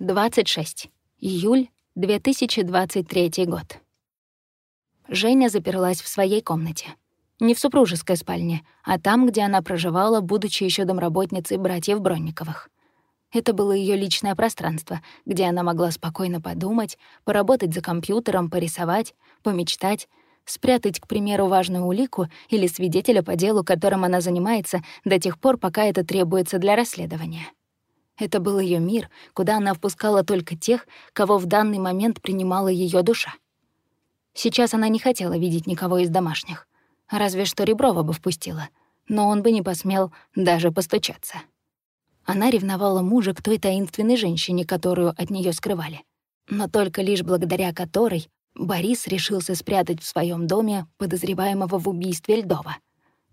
26. Июль 2023 год. Женя заперлась в своей комнате. Не в супружеской спальне, а там, где она проживала, будучи еще домработницей братьев Бронниковых. Это было ее личное пространство, где она могла спокойно подумать, поработать за компьютером, порисовать, помечтать, спрятать, к примеру, важную улику или свидетеля по делу, которым она занимается до тех пор, пока это требуется для расследования. Это был ее мир, куда она впускала только тех, кого в данный момент принимала ее душа. Сейчас она не хотела видеть никого из домашних. Разве что Реброва бы впустила, но он бы не посмел даже постучаться. Она ревновала мужа к той таинственной женщине, которую от нее скрывали. Но только лишь благодаря которой Борис решился спрятать в своем доме подозреваемого в убийстве Льдова.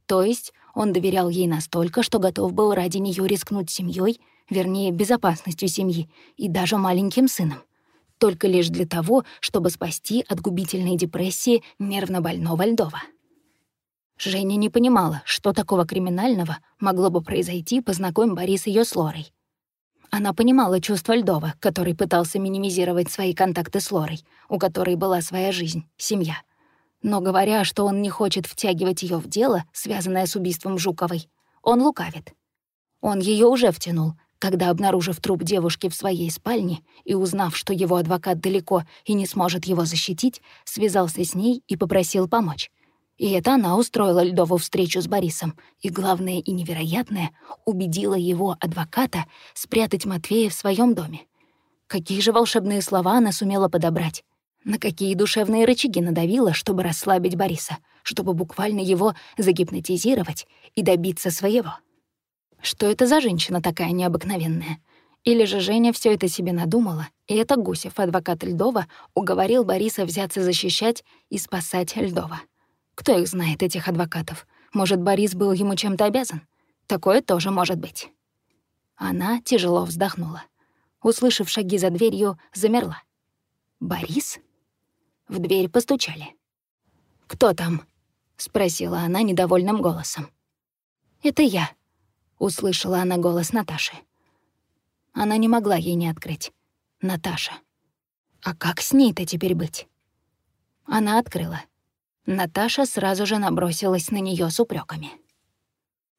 То есть он доверял ей настолько, что готов был ради нее рискнуть семьей вернее, безопасностью семьи и даже маленьким сыном. Только лишь для того, чтобы спасти от губительной депрессии нервно больного Льдова. Женя не понимала, что такого криминального могло бы произойти, познакомь Борис ее с Лорой. Она понимала чувство Льдова, который пытался минимизировать свои контакты с Лорой, у которой была своя жизнь, семья. Но говоря, что он не хочет втягивать ее в дело, связанное с убийством Жуковой, он лукавит. Он ее уже втянул, когда, обнаружив труп девушки в своей спальне и узнав, что его адвокат далеко и не сможет его защитить, связался с ней и попросил помочь. И это она устроила Льдову встречу с Борисом, и, главное и невероятное, убедила его, адвоката, спрятать Матвея в своем доме. Какие же волшебные слова она сумела подобрать? На какие душевные рычаги надавила, чтобы расслабить Бориса, чтобы буквально его загипнотизировать и добиться своего? Что это за женщина такая необыкновенная? Или же Женя все это себе надумала, и это Гусев, адвокат Льдова, уговорил Бориса взяться защищать и спасать Льдова. Кто их знает, этих адвокатов? Может, Борис был ему чем-то обязан? Такое тоже может быть. Она тяжело вздохнула. Услышав шаги за дверью, замерла. «Борис?» В дверь постучали. «Кто там?» — спросила она недовольным голосом. «Это я», Услышала она голос Наташи. Она не могла ей не открыть. Наташа. А как с ней-то теперь быть? Она открыла. Наташа сразу же набросилась на нее с упреками.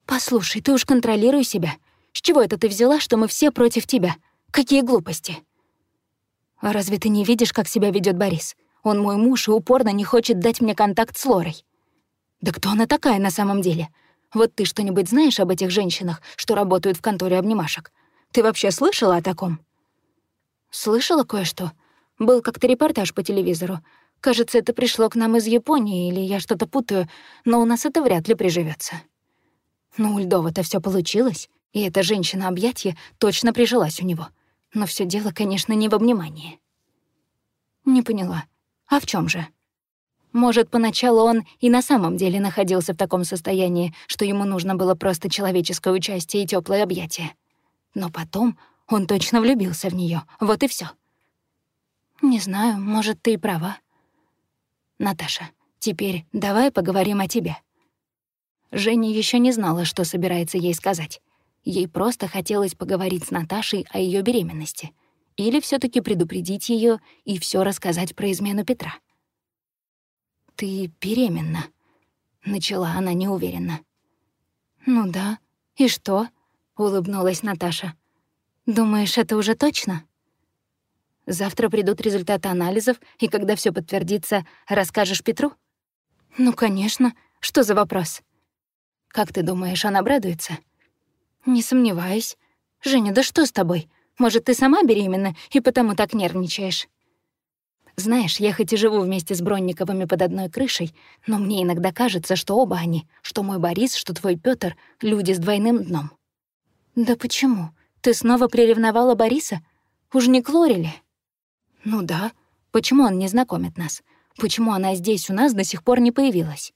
«Послушай, ты уж контролируй себя. С чего это ты взяла, что мы все против тебя? Какие глупости!» «А разве ты не видишь, как себя ведет Борис? Он мой муж и упорно не хочет дать мне контакт с Лорой. Да кто она такая на самом деле? Вот ты что-нибудь знаешь об этих женщинах, что работают в конторе обнимашек? Ты вообще слышала о таком?» «Слышала кое-что. Был как-то репортаж по телевизору. Кажется, это пришло к нам из Японии, или я что-то путаю, но у нас это вряд ли приживется. Ну, у Льдова-то всё получилось, и эта женщина-объятье точно прижилась у него. Но всё дело, конечно, не в обнимании. Не поняла. А в чём же?» Может, поначалу он и на самом деле находился в таком состоянии, что ему нужно было просто человеческое участие и теплое объятие. Но потом он точно влюбился в нее. Вот и все. Не знаю, может, ты и права. Наташа, теперь давай поговорим о тебе. Женя еще не знала, что собирается ей сказать. Ей просто хотелось поговорить с Наташей о ее беременности. Или все таки предупредить ее и все рассказать про измену Петра. «Ты беременна», — начала она неуверенно. «Ну да. И что?» — улыбнулась Наташа. «Думаешь, это уже точно?» «Завтра придут результаты анализов, и когда все подтвердится, расскажешь Петру?» «Ну, конечно. Что за вопрос?» «Как ты думаешь, он обрадуется?» «Не сомневаюсь. Женя, да что с тобой? Может, ты сама беременна и потому так нервничаешь?» Знаешь, я хоть и живу вместе с Бронниковыми под одной крышей, но мне иногда кажется, что оба они, что мой Борис, что твой Пётр, люди с двойным дном. Да почему? Ты снова приревновала Бориса? Уж не Клорили? Ну да. Почему он не знакомит нас? Почему она здесь у нас до сих пор не появилась?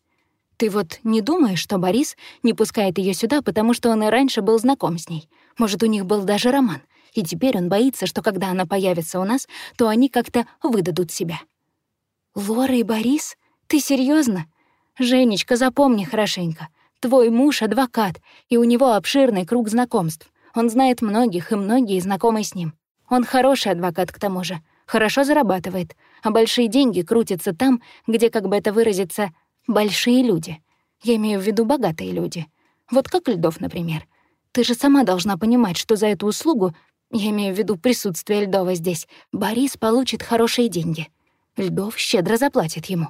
Ты вот не думаешь, что Борис не пускает ее сюда, потому что он и раньше был знаком с ней? Может, у них был даже роман? И теперь он боится, что когда она появится у нас, то они как-то выдадут себя. «Лора и Борис? Ты серьезно? Женечка, запомни хорошенько. Твой муж — адвокат, и у него обширный круг знакомств. Он знает многих, и многие знакомы с ним. Он хороший адвокат к тому же, хорошо зарабатывает, а большие деньги крутятся там, где, как бы это выразиться, большие люди. Я имею в виду богатые люди. Вот как Льдов, например. Ты же сама должна понимать, что за эту услугу, я имею в виду присутствие Льдова здесь, Борис получит хорошие деньги. Льдов щедро заплатит ему.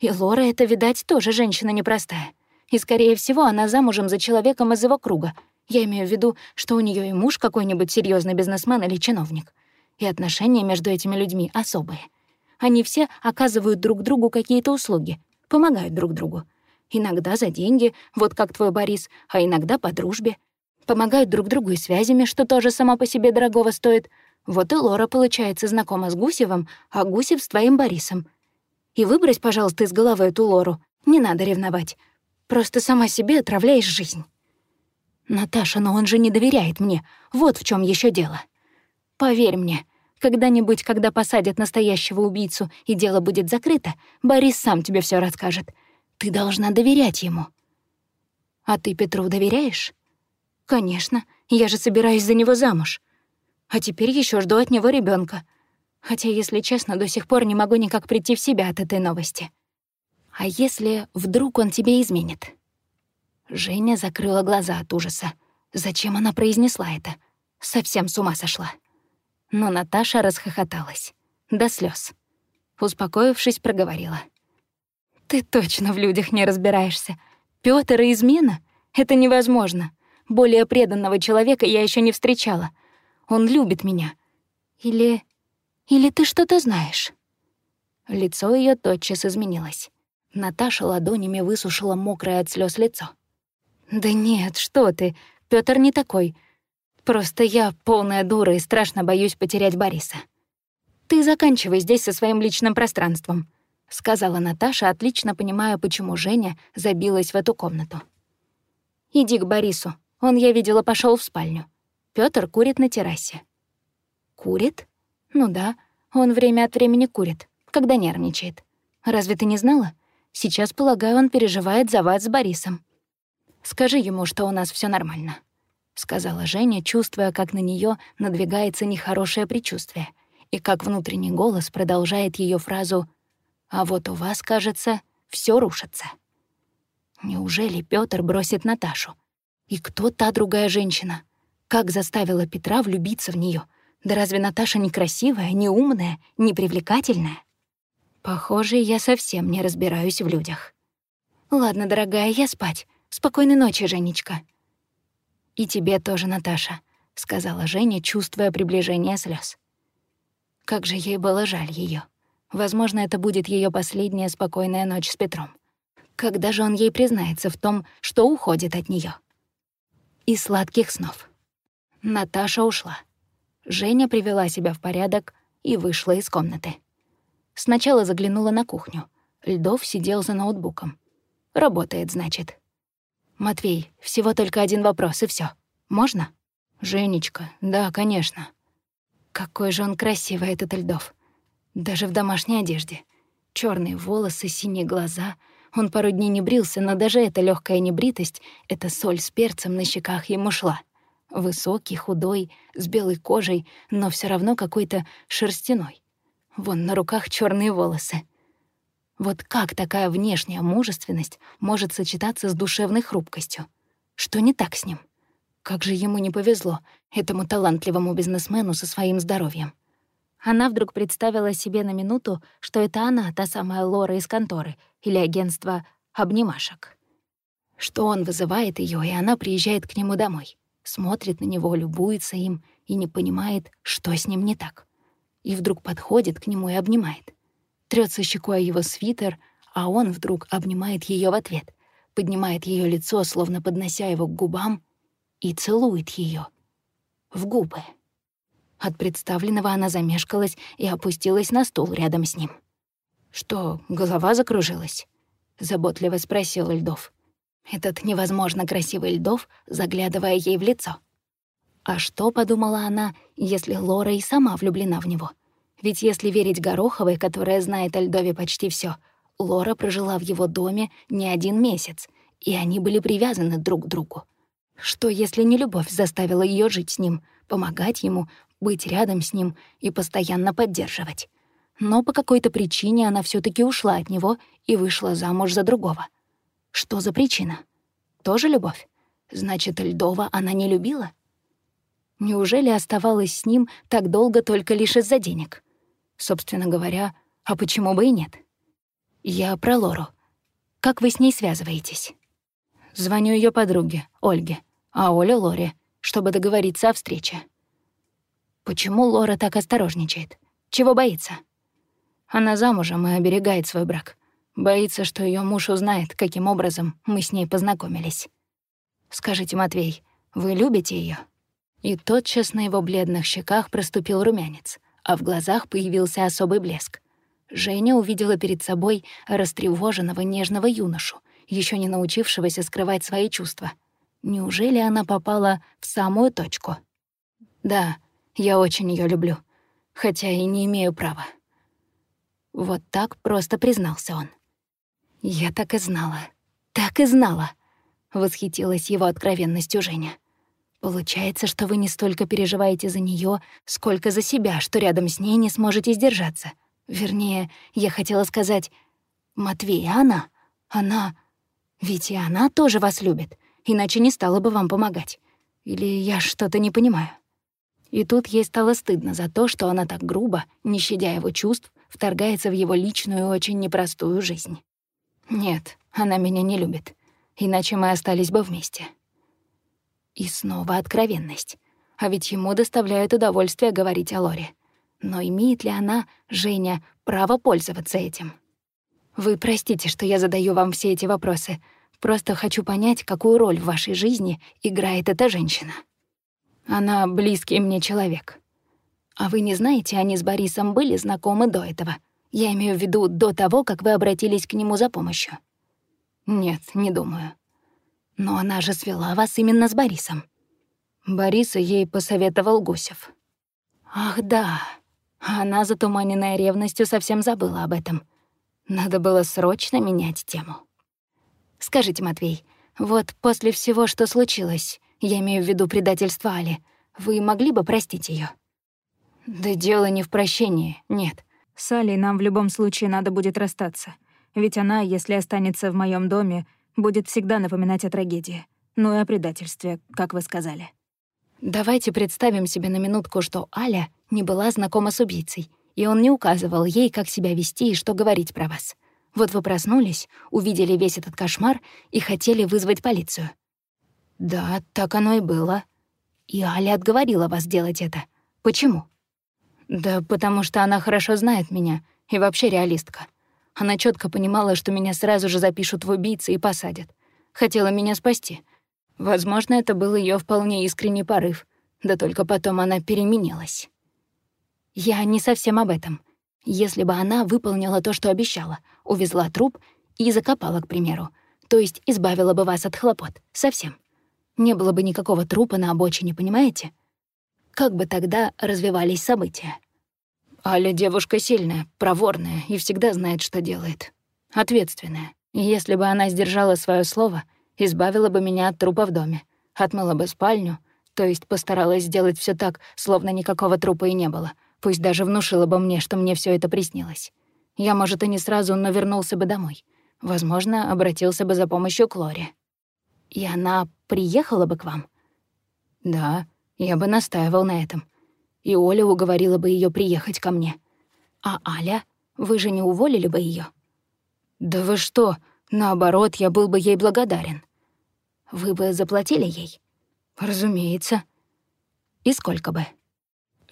И Лора — это, видать, тоже женщина непростая. И, скорее всего, она замужем за человеком из его круга. Я имею в виду, что у нее и муж какой-нибудь серьезный бизнесмен или чиновник. И отношения между этими людьми особые. Они все оказывают друг другу какие-то услуги, помогают друг другу. Иногда за деньги, вот как твой Борис, а иногда по дружбе. Помогают друг другу и связями, что тоже само по себе дорогого стоит. Вот и Лора, получается, знакома с Гусевым, а Гусев с твоим Борисом. И выбрось, пожалуйста, из головы эту Лору. Не надо ревновать. Просто сама себе отравляешь жизнь. Наташа, но он же не доверяет мне. Вот в чем еще дело. Поверь мне, когда-нибудь, когда посадят настоящего убийцу и дело будет закрыто, Борис сам тебе все расскажет. Ты должна доверять ему. А ты Петру доверяешь? Конечно, я же собираюсь за него замуж. А теперь еще жду от него ребенка. Хотя, если честно, до сих пор не могу никак прийти в себя от этой новости. А если вдруг он тебе изменит? Женя закрыла глаза от ужаса. Зачем она произнесла это? Совсем с ума сошла. Но Наташа расхохоталась. До слез. Успокоившись, проговорила. «Ты точно в людях не разбираешься. Пётр и измена? Это невозможно. Более преданного человека я еще не встречала. Он любит меня. Или... Или ты что-то знаешь?» Лицо ее тотчас изменилось. Наташа ладонями высушила мокрое от слез лицо. «Да нет, что ты, Пётр не такой. Просто я полная дура и страшно боюсь потерять Бориса. Ты заканчивай здесь со своим личным пространством», — сказала Наташа, отлично понимая, почему Женя забилась в эту комнату. «Иди к Борису. Он, я видела, пошел в спальню. Пётр курит на террасе». «Курит? Ну да, он время от времени курит, когда нервничает. Разве ты не знала? Сейчас, полагаю, он переживает за вас с Борисом. Скажи ему, что у нас все нормально», — сказала Женя, чувствуя, как на нее надвигается нехорошее предчувствие, и как внутренний голос продолжает ее фразу «А вот у вас, кажется, все рушится». Неужели Пётр бросит Наташу? И кто та другая женщина? Как заставила Петра влюбиться в нее? Да разве Наташа не красивая, не умная, не привлекательная? Похоже, я совсем не разбираюсь в людях. Ладно, дорогая, я спать. Спокойной ночи, Женечка. И тебе тоже, Наташа, сказала Женя, чувствуя приближение слез. Как же ей было жаль ее. Возможно, это будет ее последняя спокойная ночь с Петром. Когда же он ей признается в том, что уходит от нее? И сладких снов. Наташа ушла. Женя привела себя в порядок и вышла из комнаты. Сначала заглянула на кухню. Льдов сидел за ноутбуком. Работает, значит. «Матвей, всего только один вопрос, и все. Можно?» «Женечка, да, конечно». Какой же он красивый, этот Льдов. Даже в домашней одежде. Черные волосы, синие глаза. Он пару дней не брился, но даже эта легкая небритость, эта соль с перцем на щеках ему шла. Высокий, худой, с белой кожей, но все равно какой-то шерстяной. Вон на руках черные волосы. Вот как такая внешняя мужественность может сочетаться с душевной хрупкостью? Что не так с ним? Как же ему не повезло, этому талантливому бизнесмену со своим здоровьем. Она вдруг представила себе на минуту, что это она, та самая Лора из конторы или агентства обнимашек. Что он вызывает ее, и она приезжает к нему домой, смотрит на него, любуется им и не понимает, что с ним не так. И вдруг подходит к нему и обнимает трется щекой его свитер, а он вдруг обнимает ее в ответ, поднимает ее лицо, словно поднося его к губам, и целует ее в губы. От представленного она замешкалась и опустилась на стул рядом с ним. «Что, голова закружилась?» — заботливо спросил Льдов. Этот невозможно красивый Льдов, заглядывая ей в лицо. А что, подумала она, если Лора и сама влюблена в него — ведь если верить Гороховой, которая знает о Льдове почти все, Лора прожила в его доме не один месяц, и они были привязаны друг к другу. Что, если не любовь заставила ее жить с ним, помогать ему, быть рядом с ним и постоянно поддерживать. Но по какой-то причине она все таки ушла от него и вышла замуж за другого. Что за причина? Тоже любовь? Значит, Льдова она не любила? Неужели оставалась с ним так долго только лишь из-за денег? Собственно говоря, а почему бы и нет? Я про Лору. Как вы с ней связываетесь? Звоню ее подруге, Ольге, а Оля — Лоре, чтобы договориться о встрече. Почему Лора так осторожничает? Чего боится? Она замужем и оберегает свой брак. Боится, что ее муж узнает, каким образом мы с ней познакомились. Скажите, Матвей, вы любите ее? И тотчас на его бледных щеках проступил румянец, а в глазах появился особый блеск. Женя увидела перед собой растревоженного нежного юношу, еще не научившегося скрывать свои чувства. Неужели она попала в самую точку? Да, я очень ее люблю, хотя и не имею права. Вот так просто признался он. «Я так и знала, так и знала», — восхитилась его откровенностью Женя. «Получается, что вы не столько переживаете за нее, сколько за себя, что рядом с ней не сможете сдержаться. Вернее, я хотела сказать, Матвей, она, она... Ведь и она тоже вас любит, иначе не стала бы вам помогать. Или я что-то не понимаю?» И тут ей стало стыдно за то, что она так грубо, не щадя его чувств, вторгается в его личную, очень непростую жизнь. Нет, она меня не любит. Иначе мы остались бы вместе. И снова откровенность. А ведь ему доставляет удовольствие говорить о Лоре. Но имеет ли она, Женя, право пользоваться этим? Вы простите, что я задаю вам все эти вопросы. Просто хочу понять, какую роль в вашей жизни играет эта женщина. Она близкий мне человек. А вы не знаете, они с Борисом были знакомы до этого — я имею в виду до того, как вы обратились к нему за помощью. Нет, не думаю. Но она же свела вас именно с Борисом. Бориса ей посоветовал Гусев. Ах, да. Она, затуманенная ревностью, совсем забыла об этом. Надо было срочно менять тему. Скажите, Матвей, вот после всего, что случилось, я имею в виду предательство Али, вы могли бы простить ее? Да дело не в прощении, нет. С Алей нам в любом случае надо будет расстаться. Ведь она, если останется в моем доме, будет всегда напоминать о трагедии. Ну и о предательстве, как вы сказали. Давайте представим себе на минутку, что Аля не была знакома с убийцей, и он не указывал ей, как себя вести и что говорить про вас. Вот вы проснулись, увидели весь этот кошмар и хотели вызвать полицию. Да, так оно и было. И Аля отговорила вас делать это. Почему? Да потому что она хорошо знает меня и вообще реалистка. Она четко понимала, что меня сразу же запишут в убийцы и посадят. Хотела меня спасти. Возможно, это был ее вполне искренний порыв. Да только потом она переменилась. Я не совсем об этом. Если бы она выполнила то, что обещала, увезла труп и закопала, к примеру, то есть избавила бы вас от хлопот, совсем. Не было бы никакого трупа на обочине, понимаете? Как бы тогда развивались события? Аля девушка сильная, проворная и всегда знает, что делает. Ответственная. И если бы она сдержала свое слово, избавила бы меня от трупа в доме, отмыла бы спальню, то есть постаралась сделать все так, словно никакого трупа и не было, пусть даже внушила бы мне, что мне все это приснилось. Я, может, и не сразу, но вернулся бы домой. Возможно, обратился бы за помощью к Лоре. И она приехала бы к вам? Да, я бы настаивал на этом. И Оля уговорила бы ее приехать ко мне. А Аля? Вы же не уволили бы ее? Да вы что? Наоборот, я был бы ей благодарен. Вы бы заплатили ей? Разумеется. И сколько бы?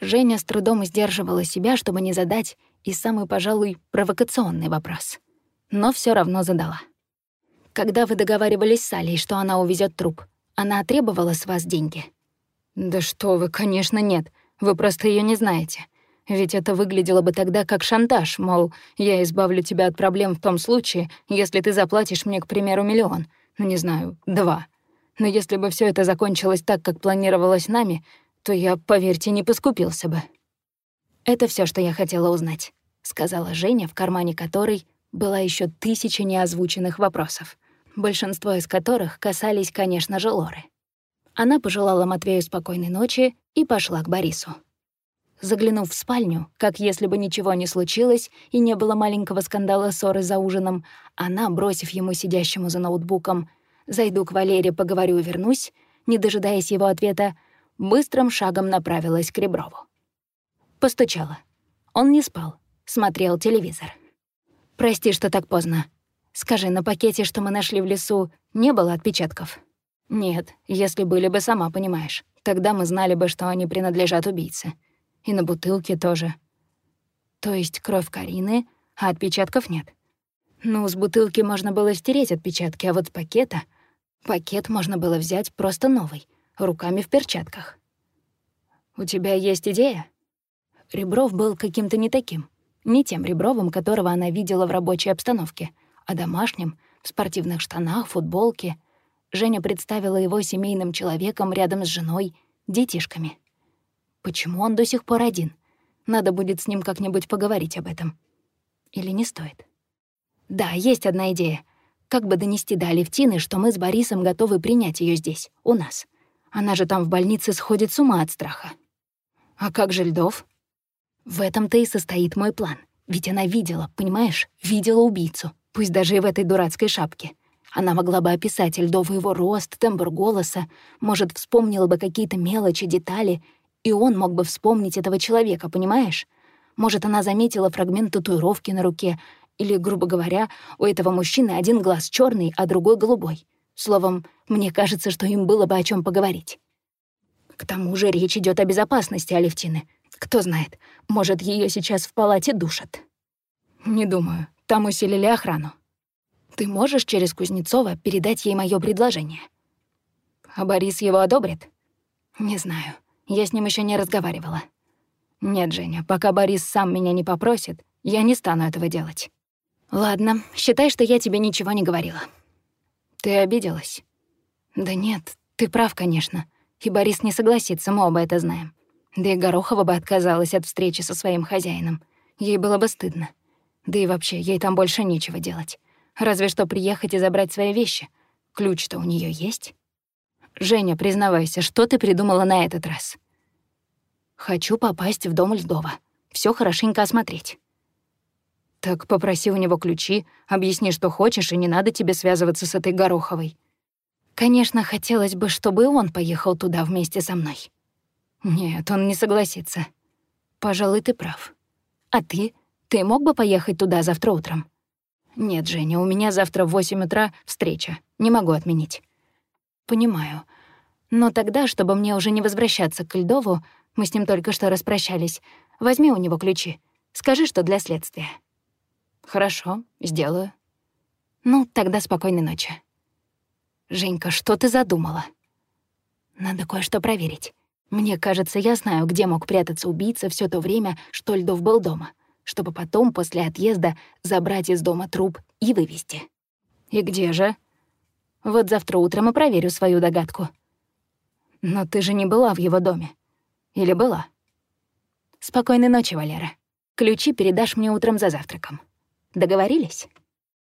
Женя с трудом сдерживала себя, чтобы не задать и самый, пожалуй, провокационный вопрос. Но все равно задала. Когда вы договаривались с Алей, что она увезет труп, она требовала с вас деньги? «Да что вы, конечно, нет. Вы просто ее не знаете. Ведь это выглядело бы тогда как шантаж, мол, я избавлю тебя от проблем в том случае, если ты заплатишь мне, к примеру, миллион. Ну, не знаю, два. Но если бы все это закончилось так, как планировалось нами, то я, поверьте, не поскупился бы. Это все, что я хотела узнать, сказала Женя, в кармане которой была еще тысяча неозвученных вопросов, большинство из которых касались, конечно же, Лоры. Она пожелала Матвею спокойной ночи и пошла к Борису. Заглянув в спальню, как если бы ничего не случилось и не было маленького скандала ссоры за ужином, она, бросив ему сидящему за ноутбуком «Зайду к Валере, поговорю вернусь», не дожидаясь его ответа, быстрым шагом направилась к Реброву. Постучала. Он не спал, смотрел телевизор. «Прости, что так поздно. Скажи, на пакете, что мы нашли в лесу, не было отпечатков?» «Нет, если были бы, сама понимаешь. Тогда мы знали бы, что они принадлежат убийце. И на бутылке тоже. То есть кровь Карины, а отпечатков нет. Ну, с бутылки можно было стереть отпечатки, а вот с пакета... Пакет можно было взять просто новый, руками в перчатках. «У тебя есть идея?» Ребров был каким-то не таким. Не тем Ребровым, которого она видела в рабочей обстановке, а домашним, в спортивных штанах, футболке. Женя представила его семейным человеком рядом с женой, детишками. Почему он до сих пор один? Надо будет с ним как-нибудь поговорить об этом. Или не стоит? Да, есть одна идея. Как бы донести до Алевтины, что мы с Борисом готовы принять ее здесь, у нас. Она же там в больнице сходит с ума от страха. А как же Льдов? В этом-то и состоит мой план. Ведь она видела, понимаешь, видела убийцу, пусть даже и в этой дурацкой шапке. Она могла бы описать Льдову его рост, тембр голоса, может, вспомнила бы какие-то мелочи, детали и он мог бы вспомнить этого человека, понимаешь? Может, она заметила фрагмент татуировки на руке, или, грубо говоря, у этого мужчины один глаз черный, а другой голубой. Словом, мне кажется, что им было бы о чем поговорить. К тому же речь идет о безопасности Алевтины. Кто знает, может, ее сейчас в палате душат. Не думаю, там усилили охрану. Ты можешь через Кузнецова передать ей мое предложение? А Борис его одобрит? Не знаю. Я с ним еще не разговаривала. Нет, Женя, пока Борис сам меня не попросит, я не стану этого делать. Ладно, считай, что я тебе ничего не говорила. Ты обиделась? Да нет, ты прав, конечно. И Борис не согласится, мы оба это знаем. Да и Горохова бы отказалась от встречи со своим хозяином. Ей было бы стыдно. Да и вообще, ей там больше нечего делать. Разве что приехать и забрать свои вещи. Ключ-то у нее есть. «Женя, признавайся, что ты придумала на этот раз?» «Хочу попасть в дом Льдова. Все хорошенько осмотреть». «Так попроси у него ключи, объясни, что хочешь, и не надо тебе связываться с этой Гороховой». «Конечно, хотелось бы, чтобы он поехал туда вместе со мной». «Нет, он не согласится». «Пожалуй, ты прав. А ты? Ты мог бы поехать туда завтра утром?» «Нет, Женя, у меня завтра в восемь утра встреча. Не могу отменить». «Понимаю. Но тогда, чтобы мне уже не возвращаться к Льдову, мы с ним только что распрощались, возьми у него ключи. Скажи, что для следствия». «Хорошо, сделаю». «Ну, тогда спокойной ночи». «Женька, что ты задумала?» «Надо кое-что проверить. Мне кажется, я знаю, где мог прятаться убийца все то время, что Льдов был дома, чтобы потом, после отъезда, забрать из дома труп и вывести». «И где же?» Вот завтра утром и проверю свою догадку. Но ты же не была в его доме. Или была? Спокойной ночи, Валера. Ключи передашь мне утром за завтраком. Договорились?